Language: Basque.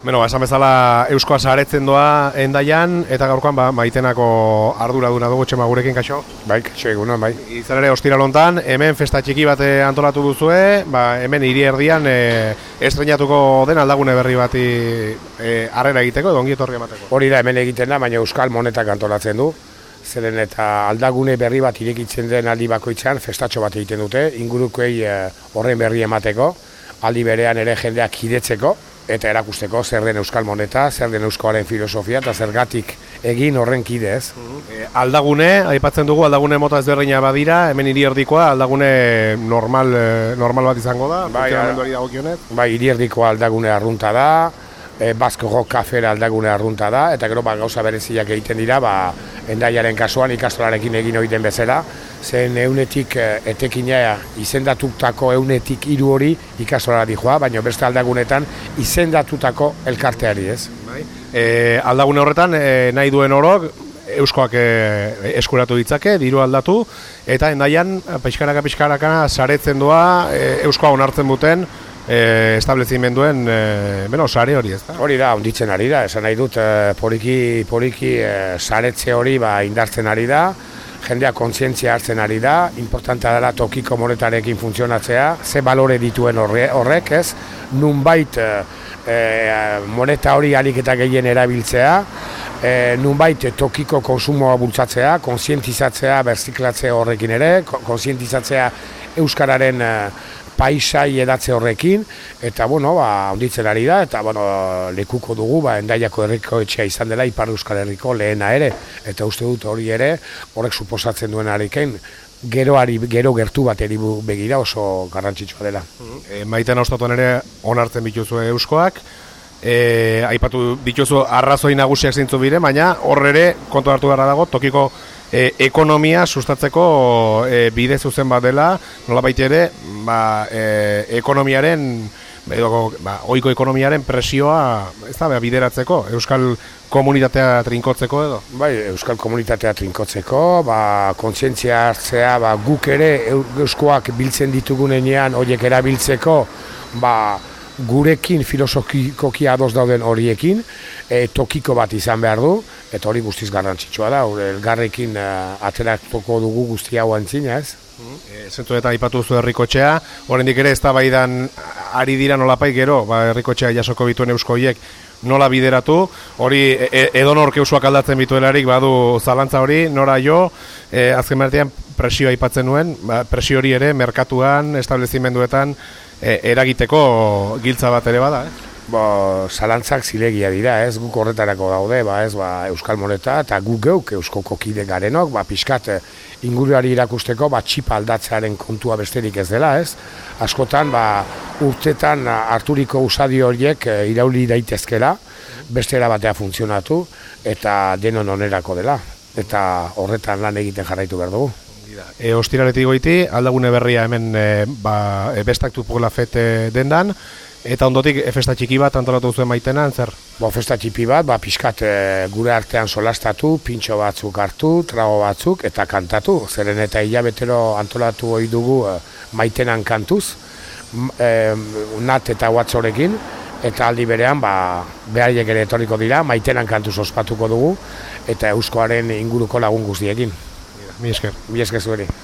Beno, ba, esan bezala Euskoa saretzen doa endaian, eta gaurkoan ba, maitenako ardura duna dugu txema gurekin, kaixo? Bai, kaixo egunon, bai. Izan ere, ostira lontan, hemen festa txiki bat antolatu duzue, ba, hemen hiri erdian e, estrenatuko den aldagune berri bati e, arrera egiteko, edo ongi etorri emateko. Hori da hemen egiten da, baina Euskal Monetak antolatzen du. Zeren eta aldagune berri bat irekitzen den aldi bakoitzean festatxo bat egiten dute, ingurukoei horren berri emateko, aldi berean ere jendeak kidetzeko, eta erakusteko zer den euskal moneta, zer den euskoaren filosofia eta zergatik egin horren kide ez. E, aldagune, aipatzen dugu, aldagune mota ezberdina badira, hemen hiri erdikoa, aldagune normal, eh, normal bat izango da, bai, bai, hiri erdikoa aldagune arrunta da, e, Basko Rock Cafera aldagune arrunta da, eta gero ba, gauza bereziak egiten dira, ba, endaiaren kasuan ikastolarekin egin oiten bezala, zen eunetik e, etekina izendatutako eunetik hiru hori ikastolara dijoa, baina beste aldagunetan izendatutako elkarteari ez. Bai. E, aldagune horretan e, nahi duen orok, Euskoak e, eskuratu ditzake, diru aldatu, eta endaian, pixkaraka pixkaraka, saretzen doa, e, Euskoa onartzen duten, e, establezimenduen e, bueno, sare hori ez da? Hori da, onditzen ari da, esan nahi dut e, poliki, poliki e, saretze hori ba, indartzen ari da, jendea kontzientzia hartzen ari da, importantea dela tokiko monetarekin funtzionatzea, ze balore dituen horrek, ez? Nunbait e, moneta hori alik eta gehien erabiltzea, e, nunbait tokiko konsumoa bultzatzea, kontzientizatzea, berziklatzea horrekin ere, kontzientizatzea Euskararen paisai edatze horrekin, eta, bueno, ba, onditzen ari da, eta, bueno, lekuko dugu, ba, endaiako herriko etxea izan dela, Ipar Euskal Herriko lehena ere, eta uste dut hori ere, horrek suposatzen duen harikein, geroari, gero gertu bat eribu begira oso garrantzitsua dela. E, maiten ostatuan ere, onartzen bituzu euskoak, e, aipatu bituzu arrazoi nagusiak zintzu bire, baina horre ere, kontu hartu gara dago, tokiko e, ekonomia sustatzeko e, bide zuzen bat dela, nola ere, ba, e, ekonomiaren, edo, ba, oiko ekonomiaren presioa, ez da, bideratzeko, euskal komunitatea trinkotzeko edo? Bai, euskal komunitatea trinkotzeko, ba, kontzientzia hartzea, ba, guk ere euskoak biltzen ditugunean horiek erabiltzeko, ba, gurekin filosofikoki ados dauden horiekin, e, tokiko bat izan behar du, eta hori guztiz garrantzitsua da, elgarrekin uh, ateratuko dugu guzti hau antzina, ez? E, zentu eta ipatu zu herrikotxea, oraindik ere ez da baidan ari dira nolapai gero, ba, herrikotxea jasoko bituen euskoiek, nola bideratu, hori e, e edo norke aldatzen bituelarik badu zalantza hori, nora jo, e, azken bertean presioa aipatzen nuen, ba, presio hori ere, merkatuan, establezimenduetan, e, eragiteko giltza bat ere bada, eh? Ba, zalantzak zilegia dira, ez guk horretarako daude, ba, ez ba, Euskal Moneta eta guk geuk Euskoko kide garenok, ba, pixkat eh, inguruari irakusteko ba, txipa aldatzearen kontua besterik ez dela, ez? Askotan, ba, urtetan harturiko usadio horiek e, irauli daitezkela, bestera batea funtzionatu eta denon onerako dela, eta horretan lan egiten jarraitu behar dugu. E, ostiraretik goiti, aldagune berria hemen e, ba, e, bestak tupugela fete dendan, eta ondotik e, festa txiki bat antolatu zuen maitena, zer? Bo, festa txipi bat, ba, pixkat e, gure artean solastatu, pintxo batzuk hartu, trago batzuk, eta kantatu. Zeren eta hilabetero antolatu hori dugu e, maitenan kantuz, e, nat eta watzorekin, eta aldi berean, ba, behariek ere etoriko dira, maitenan kantuz ospatuko dugu, eta euskoaren inguruko lagun guztiekin. Mi esker. Mi esker zueri.